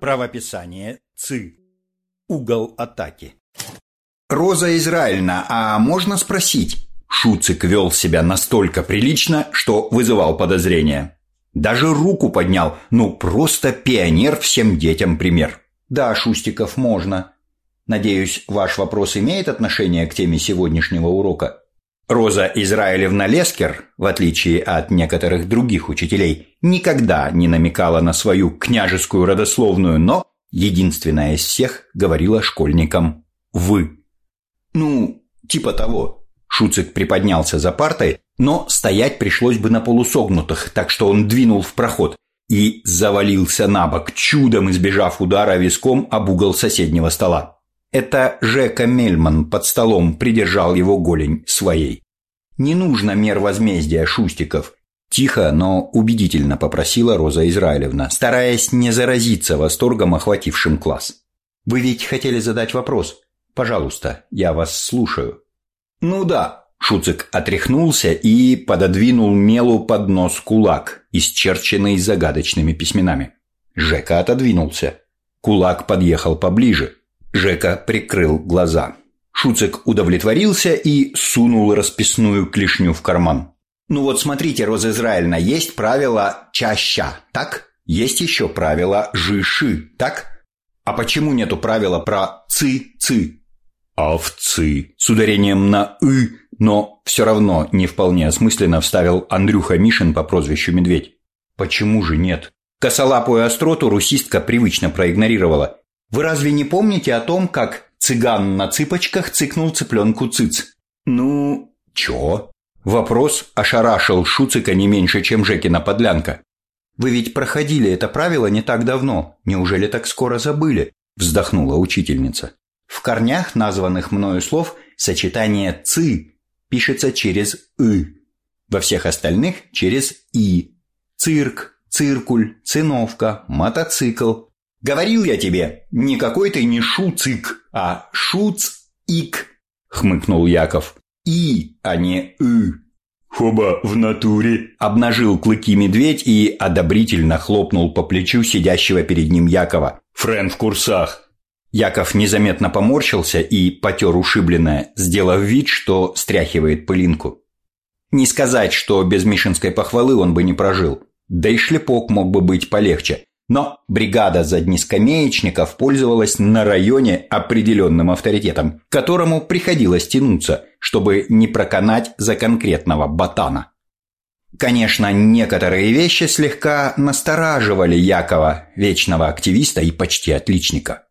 Правописание ЦИ. Угол атаки. «Роза Израильна, а можно спросить?» Шуцик вел себя настолько прилично, что вызывал подозрения. Даже руку поднял, ну просто пионер всем детям пример. «Да, Шустиков, можно. Надеюсь, ваш вопрос имеет отношение к теме сегодняшнего урока?» Роза Израилевна Лескер, в отличие от некоторых других учителей, никогда не намекала на свою княжескую родословную, но единственная из всех говорила школьникам «вы». «Ну, типа того». Шуцик приподнялся за партой, но стоять пришлось бы на полусогнутых, так что он двинул в проход и завалился на бок, чудом избежав удара виском об угол соседнего стола. Это Жека Мельман под столом придержал его голень своей. «Не нужно мер возмездия, Шустиков», – тихо, но убедительно попросила Роза Израилевна, стараясь не заразиться восторгом, охватившим класс. «Вы ведь хотели задать вопрос? Пожалуйста, я вас слушаю». «Ну да», – Шуцик отряхнулся и пододвинул Мелу под нос кулак, исчерченный загадочными письменами. Жека отодвинулся. Кулак подъехал поближе. Жека прикрыл глаза. Шуцик удовлетворился и сунул расписную клешню в карман. «Ну вот смотрите, Роза Израильна, есть правило чаща, так? Есть еще правило жиши, так? А почему нету правила про ци-ци?» «Овцы» с ударением на «ы», но все равно не вполне осмысленно вставил Андрюха Мишин по прозвищу Медведь. «Почему же нет?» Косолапую остроту русистка привычно проигнорировала. Вы разве не помните о том, как цыган на цыпочках цыкнул цыпленку цыц? Ну, чё? Вопрос ошарашил Шуцика не меньше, чем Жекина подлянка. «Вы ведь проходили это правило не так давно. Неужели так скоро забыли?» – вздохнула учительница. В корнях названных мною слов сочетание «ци» пишется через «ы», во всех остальных – через «и». Цирк, циркуль, циновка, мотоцикл, Говорил я тебе, никакой ты не шуцик, а шуц-ик, хмыкнул Яков. И, а не ы. Хоба в натуре, обнажил клыки медведь и одобрительно хлопнул по плечу сидящего перед ним Якова. Френ в курсах. Яков незаметно поморщился и потер ушибленное, сделав вид, что стряхивает пылинку. Не сказать, что без Мишинской похвалы он бы не прожил. Да и шлепок мог бы быть полегче. Но бригада заднескамеечников пользовалась на районе определенным авторитетом, к которому приходилось тянуться, чтобы не проканать за конкретного ботана. Конечно, некоторые вещи слегка настораживали Якова, вечного активиста и почти отличника.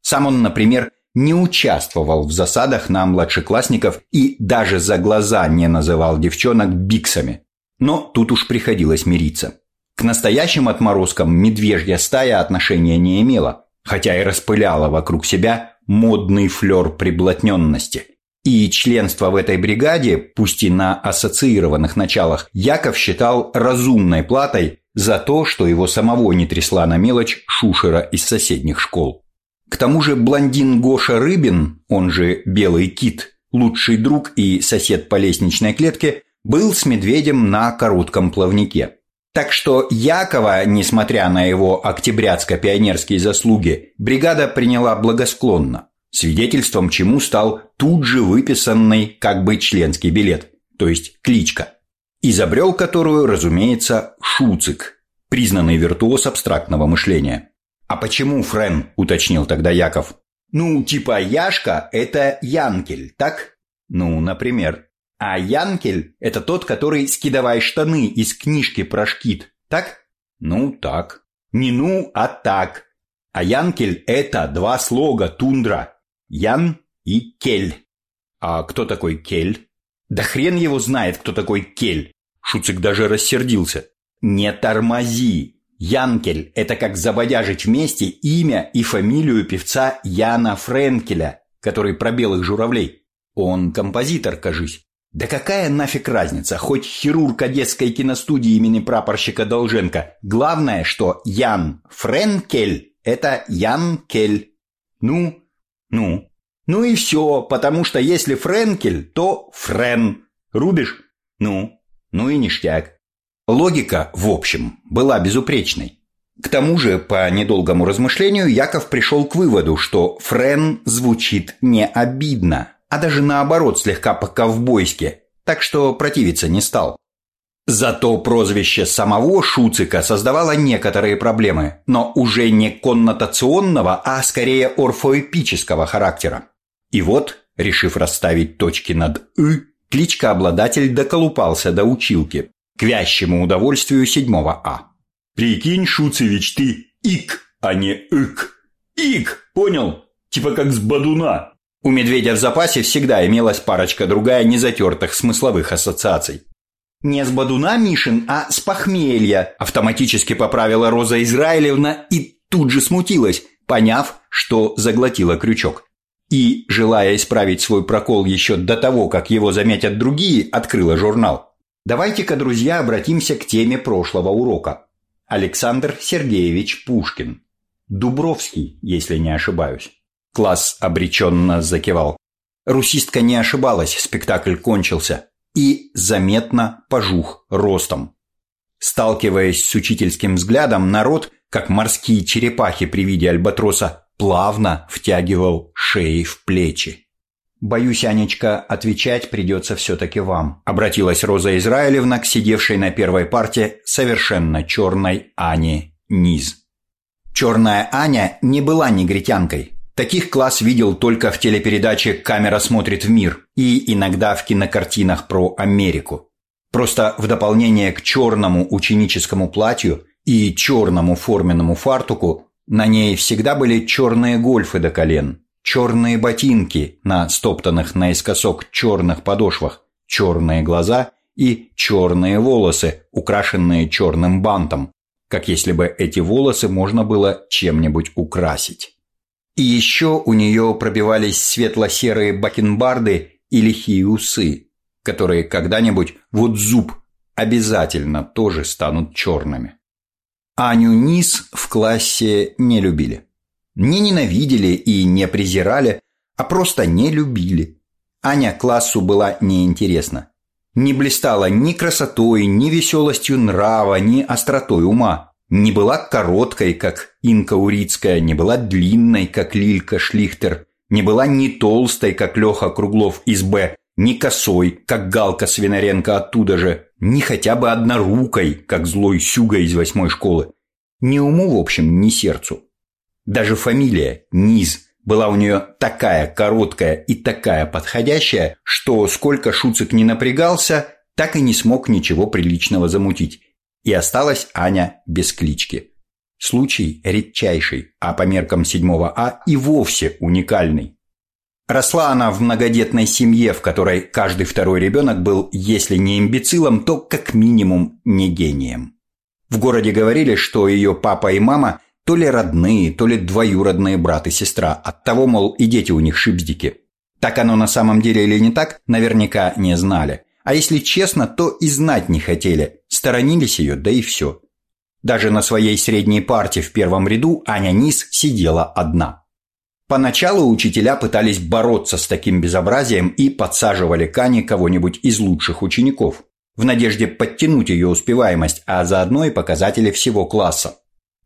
Сам он, например, не участвовал в засадах на младшеклассников и даже за глаза не называл девчонок биксами. Но тут уж приходилось мириться. К настоящим отморозкам медвежья стая отношения не имела, хотя и распыляла вокруг себя модный флер приблотненности. И членство в этой бригаде, пусть и на ассоциированных началах, Яков считал разумной платой за то, что его самого не трясла на мелочь шушера из соседних школ. К тому же блондин Гоша Рыбин, он же Белый Кит, лучший друг и сосед по лестничной клетке, был с медведем на коротком плавнике. Так что Якова, несмотря на его октябрятско-пионерские заслуги, бригада приняла благосклонно, свидетельством чему стал тут же выписанный как бы членский билет, то есть кличка, изобрел которую, разумеется, Шуцик, признанный виртуоз абстрактного мышления. «А почему Френ?» – уточнил тогда Яков. «Ну, типа Яшка – это Янкель, так?» «Ну, например». А Янкель – это тот, который скидывай штаны из книжки про шкит, так? Ну, так. Не ну, а так. А Янкель – это два слога тундра. Ян и Кель. А кто такой Кель? Да хрен его знает, кто такой Кель. Шуцик даже рассердился. Не тормози. Янкель – это как забодяжить вместе имя и фамилию певца Яна Френкеля, который про белых журавлей. Он композитор, кажись. Да какая нафиг разница, хоть хирург Одесской киностудии имени прапорщика Долженко. Главное, что Ян Френкель – это Ян Кель. Ну, ну, ну и все, потому что если Френкель, то Френ. Рубишь? Ну, ну и ништяк. Логика, в общем, была безупречной. К тому же, по недолгому размышлению, Яков пришел к выводу, что Френ звучит не обидно, а даже наоборот слегка по-ковбойски, так что противиться не стал. Зато прозвище самого Шуцика создавало некоторые проблемы, но уже не коннотационного, а скорее орфоэпического характера. И вот, решив расставить точки над «ы», кличка-обладатель доколупался до училки, к вящему удовольствию седьмого А. «Прикинь, Шуцевич, ты ик, а не ик. Ик, понял? Типа как с бадуна». У медведя в запасе всегда имелась парочка другая незатертых смысловых ассоциаций. «Не с Бадуна, Мишин, а с похмелья», – автоматически поправила Роза Израилевна и тут же смутилась, поняв, что заглотила крючок. И, желая исправить свой прокол еще до того, как его заметят другие, открыла журнал. Давайте-ка, друзья, обратимся к теме прошлого урока. Александр Сергеевич Пушкин. Дубровский, если не ошибаюсь. Класс обреченно закивал. Русистка не ошибалась, спектакль кончился и заметно пожух ростом. Сталкиваясь с учительским взглядом, народ, как морские черепахи при виде альбатроса, плавно втягивал шеи в плечи. «Боюсь, Анечка, отвечать придется все-таки вам», – обратилась Роза Израилевна к сидевшей на первой парте совершенно черной Ане Низ. Черная Аня не была негритянкой, Таких класс видел только в телепередаче «Камера смотрит в мир» и иногда в кинокартинах про Америку. Просто в дополнение к черному ученическому платью и черному форменному фартуку на ней всегда были черные гольфы до колен, черные ботинки на стоптанных наискосок черных подошвах, черные глаза и черные волосы, украшенные черным бантом, как если бы эти волосы можно было чем-нибудь украсить. И еще у нее пробивались светло-серые бакенбарды и лихие усы, которые когда-нибудь, вот зуб, обязательно тоже станут черными. Аню Низ в классе не любили. Не ненавидели и не презирали, а просто не любили. Аня классу была неинтересна. Не блистала ни красотой, ни веселостью нрава, ни остротой ума не была короткой, как Инка Урицкая, не была длинной, как Лилька Шлихтер, не была не толстой, как Леха Круглов из Б, не косой, как Галка Свинаренко оттуда же, не хотя бы однорукой, как злой Сюга из восьмой школы. Ни уму, в общем, ни сердцу. Даже фамилия Низ была у нее такая короткая и такая подходящая, что сколько Шуцик не напрягался, так и не смог ничего приличного замутить. И осталась Аня без клички. Случай редчайший, а по меркам седьмого А и вовсе уникальный. Росла она в многодетной семье, в которой каждый второй ребенок был, если не имбецилом, то как минимум не гением. В городе говорили, что ее папа и мама то ли родные, то ли двоюродные брат и сестра, оттого, мол, и дети у них шипздики. Так оно на самом деле или не так, наверняка не знали. А если честно, то и знать не хотели, сторонились ее, да и все. Даже на своей средней парте в первом ряду Аня Низ сидела одна. Поначалу учителя пытались бороться с таким безобразием и подсаживали к Ане кого-нибудь из лучших учеников, в надежде подтянуть ее успеваемость, а заодно и показатели всего класса.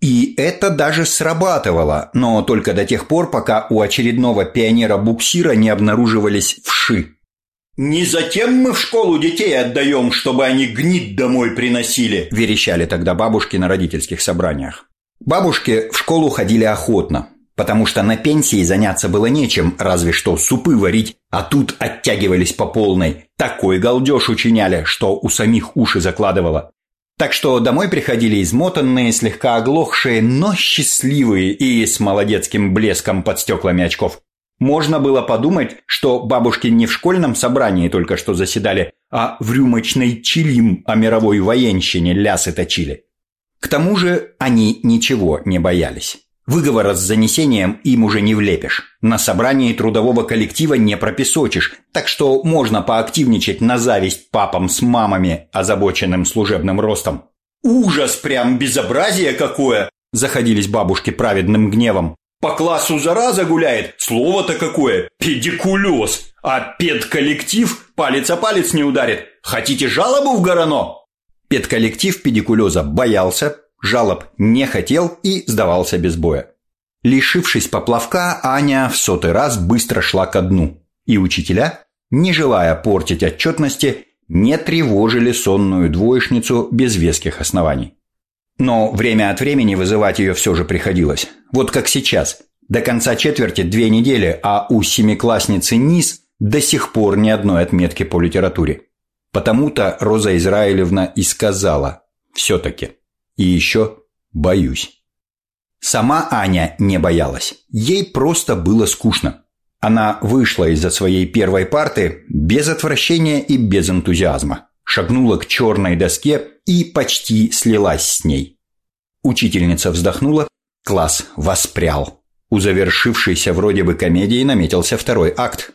И это даже срабатывало, но только до тех пор, пока у очередного пионера-буксира не обнаруживались вши. «Не затем мы в школу детей отдаем, чтобы они гнид домой приносили», – верещали тогда бабушки на родительских собраниях. Бабушки в школу ходили охотно, потому что на пенсии заняться было нечем, разве что супы варить, а тут оттягивались по полной. Такой галдеж учиняли, что у самих уши закладывало. Так что домой приходили измотанные, слегка оглохшие, но счастливые и с молодецким блеском под стеклами очков. Можно было подумать, что бабушки не в школьном собрании только что заседали, а в рюмочной чилим о мировой военщине лясы точили. К тому же они ничего не боялись. Выговора с занесением им уже не влепишь. На собрании трудового коллектива не пропесочишь, так что можно поактивничать на зависть папам с мамами, озабоченным служебным ростом. «Ужас прям, безобразие какое!» – заходились бабушки праведным гневом. По классу зараза гуляет, слово-то какое, педикулез. А педколлектив палец о палец не ударит. Хотите жалобу в Горано? Педколлектив педикулеза боялся, жалоб не хотел и сдавался без боя. Лишившись поплавка, Аня в сотый раз быстро шла ко дну, и учителя, не желая портить отчетности, не тревожили сонную двоечницу без веских оснований. Но время от времени вызывать ее все же приходилось. Вот как сейчас. До конца четверти две недели, а у семиклассницы низ до сих пор ни одной отметки по литературе. Потому-то Роза Израилевна и сказала «все-таки». И еще «боюсь». Сама Аня не боялась. Ей просто было скучно. Она вышла из-за своей первой парты без отвращения и без энтузиазма. Шагнула к черной доске и почти слилась с ней. Учительница вздохнула, класс воспрял. У завершившейся вроде бы комедии наметился второй акт.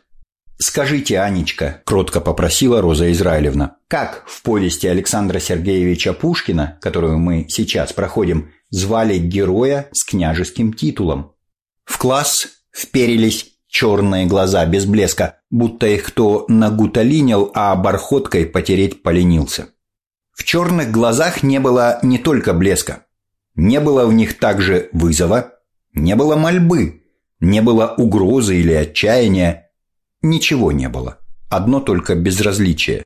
«Скажите, Анечка», – кротко попросила Роза Израилевна, «как в повести Александра Сергеевича Пушкина, которую мы сейчас проходим, звали героя с княжеским титулом?» В класс вперились черные глаза без блеска, будто их кто нагуталинил, а бархоткой потереть поленился. В черных глазах не было не только блеска. Не было в них также вызова, не было мольбы, не было угрозы или отчаяния. Ничего не было. Одно только безразличие.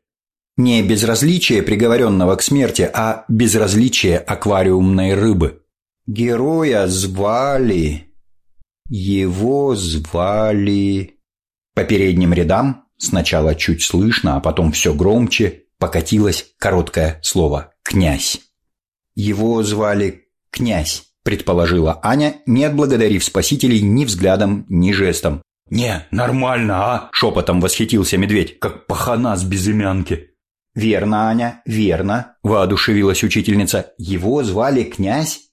Не безразличие приговоренного к смерти, а безразличие аквариумной рыбы. Героя звали... Его звали... По передним рядам, сначала чуть слышно, а потом все громче, покатилось короткое слово «князь». Его звали «князь», предположила Аня, не отблагодарив спасителей ни взглядом, ни жестом. «Не, нормально, а?» – шепотом восхитился медведь, как пахана с безымянки. «Верно, Аня, верно», – воодушевилась учительница. «Его звали князь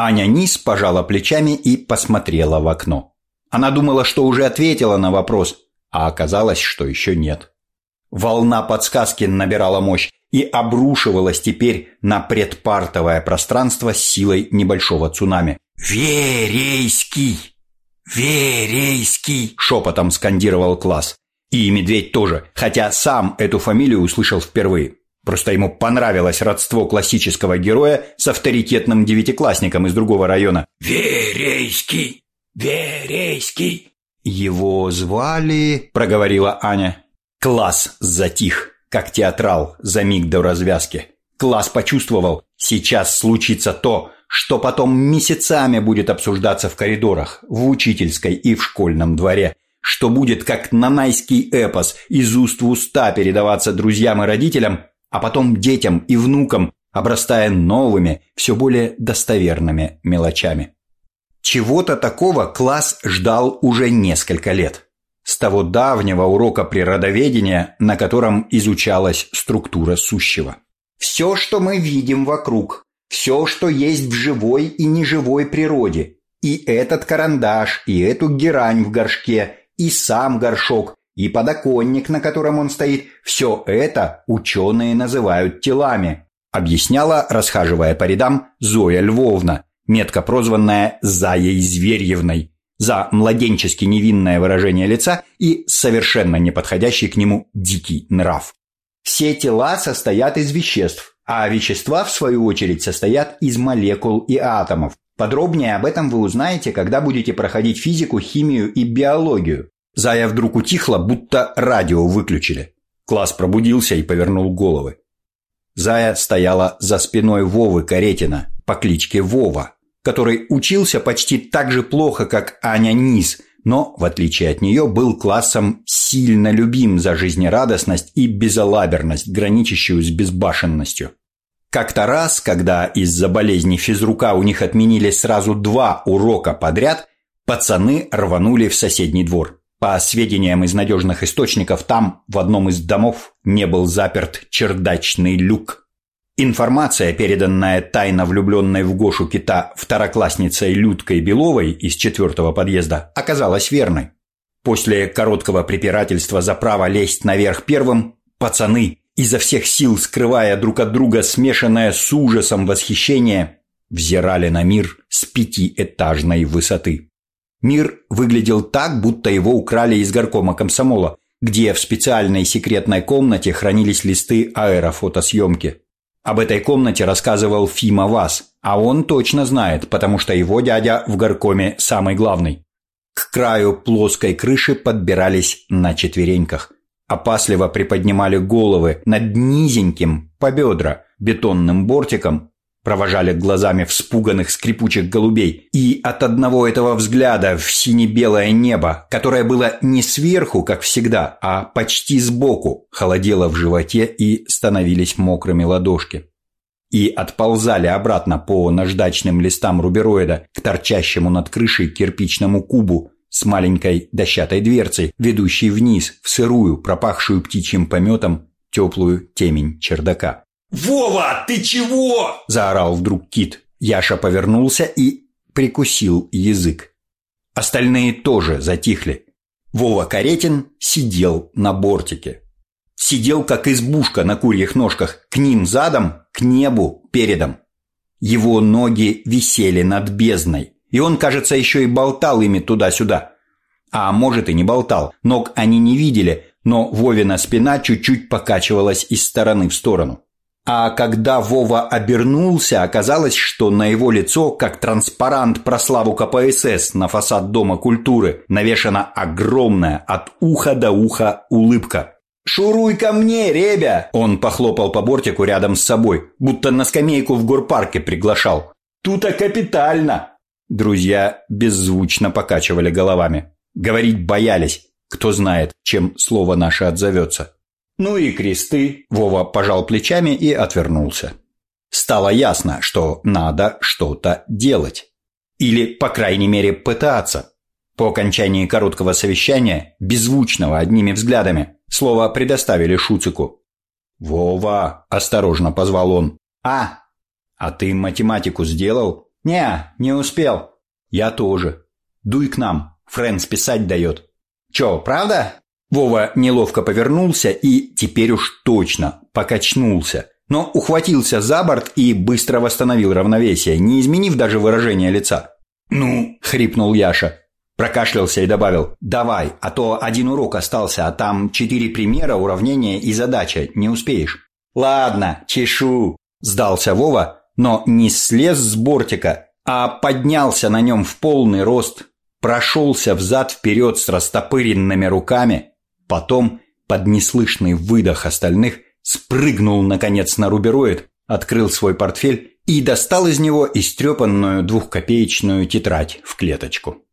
Аня Низ пожала плечами и посмотрела в окно. Она думала, что уже ответила на вопрос, а оказалось, что еще нет. Волна подсказки набирала мощь и обрушивалась теперь на предпартовое пространство с силой небольшого цунами. «Верейский! Верейский!» – шепотом скандировал класс. И медведь тоже, хотя сам эту фамилию услышал впервые. Просто ему понравилось родство классического героя с авторитетным девятиклассником из другого района. «Верейский! Верейский!» «Его звали...» – проговорила Аня. Класс затих, как театрал за миг до развязки. Класс почувствовал, сейчас случится то, что потом месяцами будет обсуждаться в коридорах, в учительской и в школьном дворе, что будет как нанайский эпос из уст в уста передаваться друзьям и родителям, а потом детям и внукам, обрастая новыми, все более достоверными мелочами. Чего-то такого класс ждал уже несколько лет. С того давнего урока природоведения, на котором изучалась структура сущего. Все, что мы видим вокруг, все, что есть в живой и неживой природе, и этот карандаш, и эту герань в горшке, и сам горшок, и подоконник, на котором он стоит, все это ученые называют телами, объясняла, расхаживая по рядам, Зоя Львовна, метко прозванная Заей Зверьевной, за младенчески невинное выражение лица и совершенно неподходящий к нему дикий нрав. Все тела состоят из веществ, а вещества, в свою очередь, состоят из молекул и атомов. Подробнее об этом вы узнаете, когда будете проходить физику, химию и биологию. Зая вдруг утихла, будто радио выключили. Класс пробудился и повернул головы. Зая стояла за спиной Вовы Каретина по кличке Вова, который учился почти так же плохо, как Аня Низ, но, в отличие от нее, был классом сильно любим за жизнерадостность и безалаберность, граничащую с безбашенностью. Как-то раз, когда из-за болезни физрука у них отменили сразу два урока подряд, пацаны рванули в соседний двор. По сведениям из надежных источников, там, в одном из домов, не был заперт чердачный люк. Информация, переданная тайно влюбленной в Гошу Кита второклассницей Людкой Беловой из четвертого подъезда, оказалась верной. После короткого препирательства за право лезть наверх первым, пацаны, изо всех сил скрывая друг от друга смешанное с ужасом восхищение, взирали на мир с пятиэтажной высоты. Мир выглядел так, будто его украли из горкома комсомола, где в специальной секретной комнате хранились листы аэрофотосъемки. Об этой комнате рассказывал Фима Вас, А он точно знает, потому что его дядя в горкоме самый главный. К краю плоской крыши подбирались на четвереньках. Опасливо приподнимали головы над низеньким, по бедра, бетонным бортиком, провожали глазами вспуганных скрипучих голубей, и от одного этого взгляда в сине-белое небо, которое было не сверху, как всегда, а почти сбоку, холодело в животе и становились мокрыми ладошки. И отползали обратно по наждачным листам рубероида к торчащему над крышей кирпичному кубу с маленькой дощатой дверцей, ведущей вниз в сырую, пропахшую птичьим пометом, теплую темень чердака. «Вова, ты чего?» – заорал вдруг Кит. Яша повернулся и прикусил язык. Остальные тоже затихли. Вова Каретин сидел на бортике. Сидел, как избушка на курьих ножках, к ним задом, к небу передом. Его ноги висели над бездной, и он, кажется, еще и болтал ими туда-сюда. А может и не болтал, ног они не видели, но Вовина спина чуть-чуть покачивалась из стороны в сторону. А когда Вова обернулся, оказалось, что на его лицо, как транспарант про славу КПСС на фасад Дома культуры, навешана огромная от уха до уха улыбка. «Шуруй ко мне, ребя!» Он похлопал по бортику рядом с собой, будто на скамейку в горпарке приглашал. «Тут-то капитально!» Друзья беззвучно покачивали головами. Говорить боялись. Кто знает, чем слово наше отзовется. «Ну и кресты!» – Вова пожал плечами и отвернулся. Стало ясно, что надо что-то делать. Или, по крайней мере, пытаться. По окончании короткого совещания, беззвучного одними взглядами, слово предоставили Шуцику. «Вова!» – осторожно позвал он. «А? А ты математику сделал?» «Не, не успел». «Я тоже. Дуй к нам. Фрэнс писать дает». «Чё, правда?» Вова неловко повернулся и теперь уж точно покачнулся, но ухватился за борт и быстро восстановил равновесие, не изменив даже выражение лица. «Ну?» – хрипнул Яша. Прокашлялся и добавил «Давай, а то один урок остался, а там четыре примера, уравнения и задача, не успеешь». «Ладно, чешу», – сдался Вова, но не слез с бортика, а поднялся на нем в полный рост, прошелся взад-вперед с растопыренными руками, Потом, под неслышный выдох остальных, спрыгнул, наконец, на рубероид, открыл свой портфель и достал из него истрепанную двухкопеечную тетрадь в клеточку.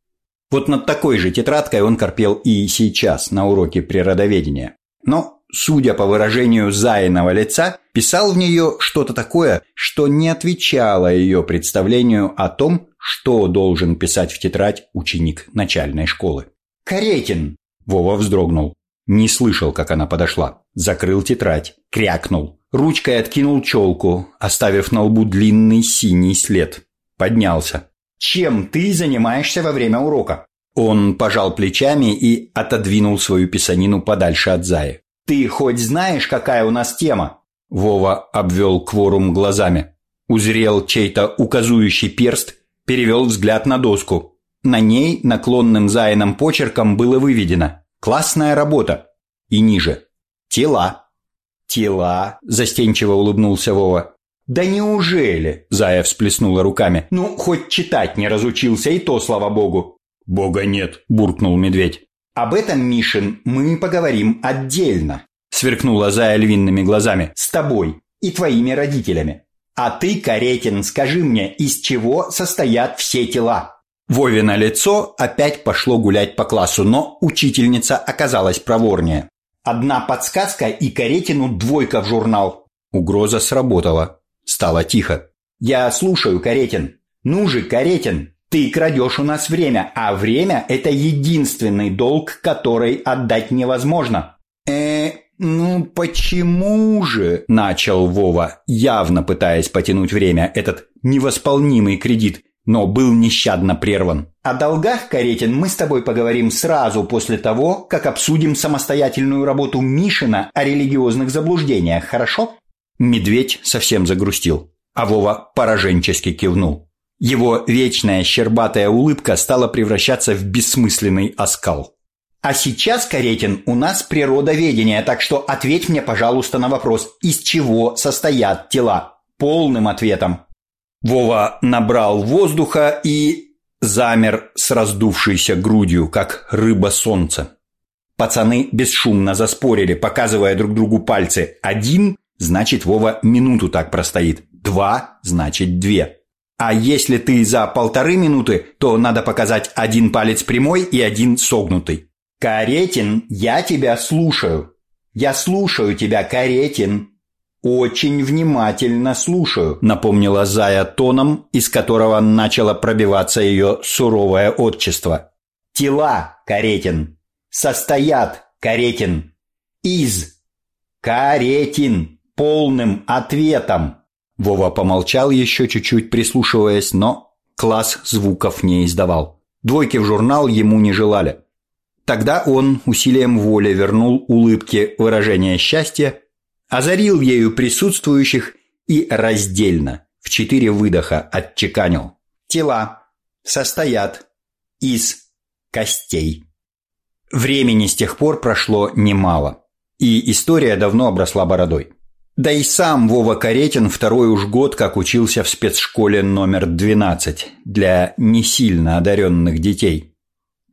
Вот над такой же тетрадкой он корпел и сейчас на уроке природоведения. Но, судя по выражению Заиного лица, писал в нее что-то такое, что не отвечало ее представлению о том, что должен писать в тетрадь ученик начальной школы. «Каретин!» – Вова вздрогнул. Не слышал, как она подошла. Закрыл тетрадь. Крякнул. Ручкой откинул челку, оставив на лбу длинный синий след. Поднялся. «Чем ты занимаешься во время урока?» Он пожал плечами и отодвинул свою писанину подальше от Заи. «Ты хоть знаешь, какая у нас тема?» Вова обвел кворум глазами. Узрел чей-то указующий перст, перевел взгляд на доску. На ней наклонным Заином почерком было выведено Классная работа. И ниже. Тела. Тела, застенчиво улыбнулся Вова. «Да неужели?» – Зая всплеснула руками. «Ну, хоть читать не разучился, и то, слава богу». «Бога нет», – буркнул медведь. «Об этом, Мишин, мы поговорим отдельно», – сверкнула Зая львиными глазами. «С тобой и твоими родителями. А ты, Каретин, скажи мне, из чего состоят все тела?» Вовино лицо опять пошло гулять по классу, но учительница оказалась проворнее. Одна подсказка и Каретину двойка в журнал. Угроза сработала. Стало тихо. «Я слушаю, Каретин. Ну же, Каретин, ты крадешь у нас время, а время – это единственный долг, который отдать невозможно». «Э, ну почему же?» – начал Вова, явно пытаясь потянуть время, этот невосполнимый кредит но был нещадно прерван. О долгах, Каретин, мы с тобой поговорим сразу после того, как обсудим самостоятельную работу Мишина о религиозных заблуждениях, хорошо? Медведь совсем загрустил, а Вова пораженчески кивнул. Его вечная щербатая улыбка стала превращаться в бессмысленный оскал. А сейчас, Каретин, у нас природоведение, так что ответь мне, пожалуйста, на вопрос, из чего состоят тела? Полным ответом. Вова набрал воздуха и замер с раздувшейся грудью, как рыба солнца. Пацаны бесшумно заспорили, показывая друг другу пальцы. Один – значит Вова минуту так простоит. Два – значит две. А если ты за полторы минуты, то надо показать один палец прямой и один согнутый. «Каретин, я тебя слушаю. Я слушаю тебя, Каретин». «Очень внимательно слушаю», — напомнила Зая тоном, из которого начало пробиваться ее суровое отчество. «Тела, Каретин, состоят, Каретин, из, Каретин, полным ответом». Вова помолчал еще чуть-чуть, прислушиваясь, но класс звуков не издавал. Двойки в журнал ему не желали. Тогда он усилием воли вернул улыбке выражение счастья озарил ею присутствующих и раздельно в четыре выдоха отчеканил. Тела состоят из костей. Времени с тех пор прошло немало, и история давно обросла бородой. Да и сам Вова Каретин второй уж год как учился в спецшколе номер 12 для не сильно одаренных детей.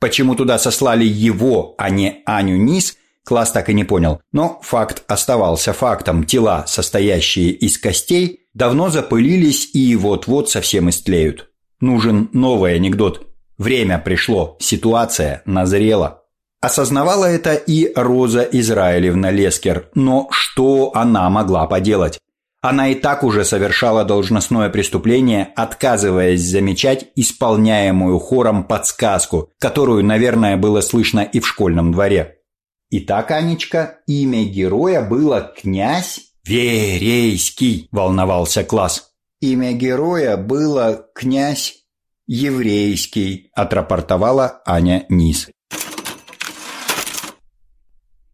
Почему туда сослали его, а не Аню Низ, Класс так и не понял, но факт оставался фактом. Тела, состоящие из костей, давно запылились и вот-вот совсем истлеют. Нужен новый анекдот. Время пришло, ситуация назрела. Осознавала это и Роза Израилевна Лескер, но что она могла поделать? Она и так уже совершала должностное преступление, отказываясь замечать исполняемую хором подсказку, которую, наверное, было слышно и в школьном дворе. Итак, Анечка, имя героя было князь Верейский, волновался класс. Имя героя было князь Еврейский, отрапортовала Аня Низ.